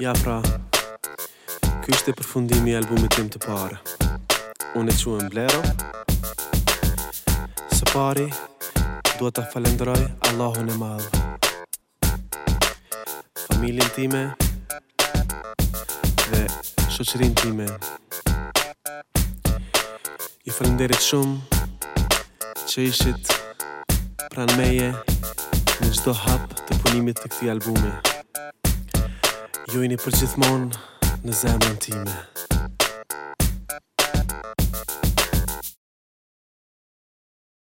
Ja pra, ky ishte përfundimi i albumit tim të parë. Unë e quem Blero. Së pari, dua ta falenderoj Allahun e madh. Familjen time, dhe shoqërinë time. Ju faleminderit shumë që ishit pranë meje në çdo hap të punimit të këtij albumi. Ju jeni përgjithmonë në zemrën time.